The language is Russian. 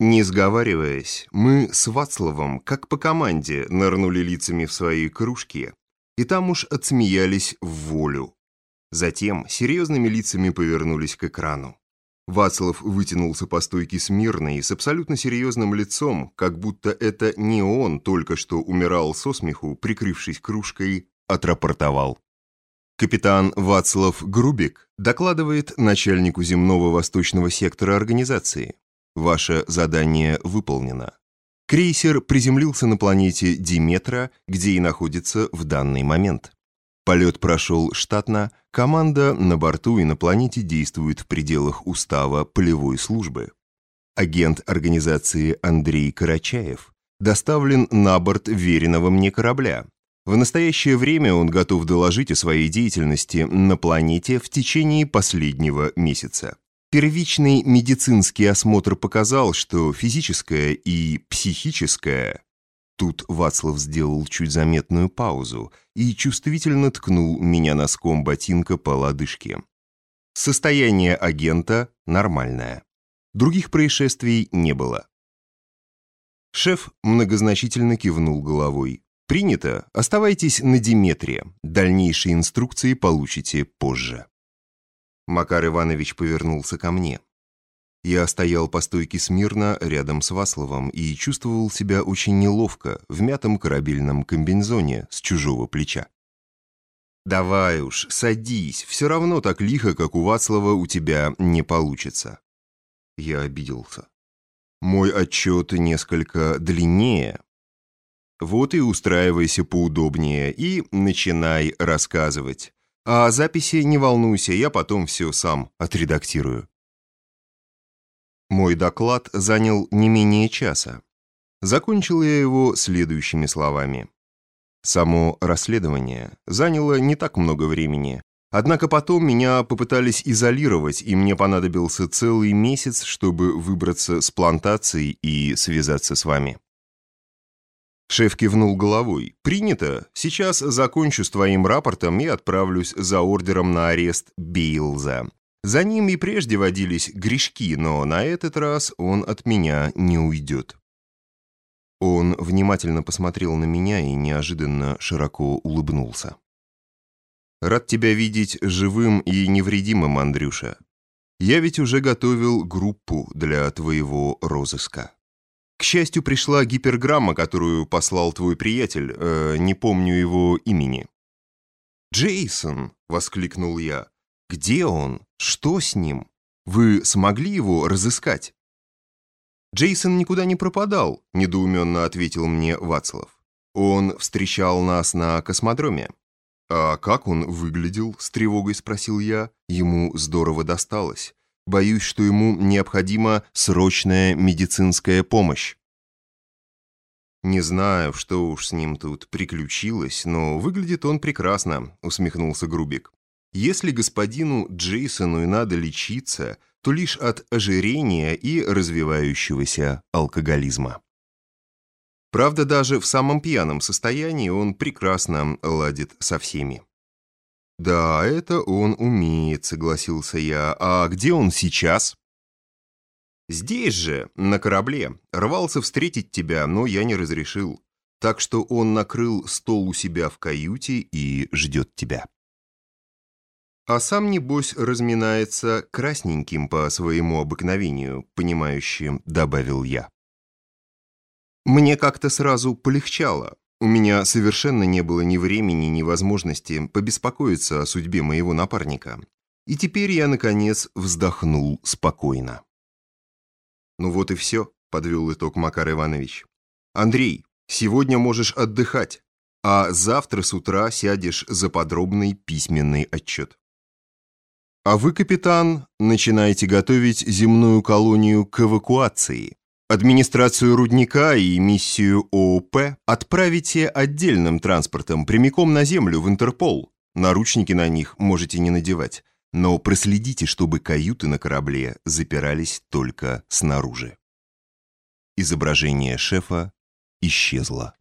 Не сговариваясь, мы с Вацлавом, как по команде, нырнули лицами в свои кружки, и там уж отсмеялись в волю. Затем серьезными лицами повернулись к экрану. Вацлав вытянулся по стойке смирно и с абсолютно серьезным лицом, как будто это не он только что умирал со смеху, прикрывшись кружкой, отрапортовал. Капитан Вацлав Грубик докладывает начальнику земного восточного сектора организации. Ваше задание выполнено. Крейсер приземлился на планете Диметра, где и находится в данный момент. Полет прошел штатно, команда на борту и на планете действует в пределах устава полевой службы. Агент организации Андрей Карачаев доставлен на борт веренного мне корабля. В настоящее время он готов доложить о своей деятельности на планете в течение последнего месяца. Первичный медицинский осмотр показал, что физическое и психическое... Тут Вацлав сделал чуть заметную паузу и чувствительно ткнул меня носком ботинка по лодыжке. Состояние агента нормальное. Других происшествий не было. Шеф многозначительно кивнул головой. «Принято. Оставайтесь на Диметре. Дальнейшие инструкции получите позже». Макар Иванович повернулся ко мне. Я стоял по стойке смирно рядом с Васловым и чувствовал себя очень неловко в мятом корабельном комбинзоне с чужого плеча. «Давай уж, садись, все равно так лихо, как у Вацлава, у тебя не получится». Я обиделся. Мой отчет несколько длиннее. Вот и устраивайся поудобнее и начинай рассказывать. А записи не волнуйся, я потом все сам отредактирую. Мой доклад занял не менее часа. Закончил я его следующими словами. Само расследование заняло не так много времени, однако потом меня попытались изолировать, и мне понадобился целый месяц, чтобы выбраться с плантацией и связаться с вами. Шеф кивнул головой. «Принято. Сейчас закончу с твоим рапортом и отправлюсь за ордером на арест Бейлза. За ним и прежде водились грешки, но на этот раз он от меня не уйдет». Он внимательно посмотрел на меня и неожиданно широко улыбнулся. «Рад тебя видеть живым и невредимым, Андрюша. Я ведь уже готовил группу для твоего розыска». К счастью, пришла гиперграмма, которую послал твой приятель, э, не помню его имени. «Джейсон!» — воскликнул я. «Где он? Что с ним? Вы смогли его разыскать?» «Джейсон никуда не пропадал», — недоуменно ответил мне Вацлав. «Он встречал нас на космодроме». «А как он выглядел?» — с тревогой спросил я. Ему здорово досталось. Боюсь, что ему необходима срочная медицинская помощь. «Не знаю, что уж с ним тут приключилось, но выглядит он прекрасно», — усмехнулся Грубик. «Если господину Джейсону и надо лечиться, то лишь от ожирения и развивающегося алкоголизма». Правда, даже в самом пьяном состоянии он прекрасно ладит со всеми. «Да, это он умеет», — согласился я. «А где он сейчас?» «Здесь же, на корабле. Рвался встретить тебя, но я не разрешил. Так что он накрыл стол у себя в каюте и ждет тебя». А сам, небось, разминается красненьким по своему обыкновению, понимающим, добавил я. Мне как-то сразу полегчало. У меня совершенно не было ни времени, ни возможности побеспокоиться о судьбе моего напарника. И теперь я, наконец, вздохнул спокойно. «Ну вот и все», — подвел итог Макар Иванович. «Андрей, сегодня можешь отдыхать, а завтра с утра сядешь за подробный письменный отчет». «А вы, капитан, начинаете готовить земную колонию к эвакуации», Администрацию рудника и миссию ООП отправите отдельным транспортом прямиком на землю в Интерпол. Наручники на них можете не надевать, но проследите, чтобы каюты на корабле запирались только снаружи. Изображение шефа исчезло.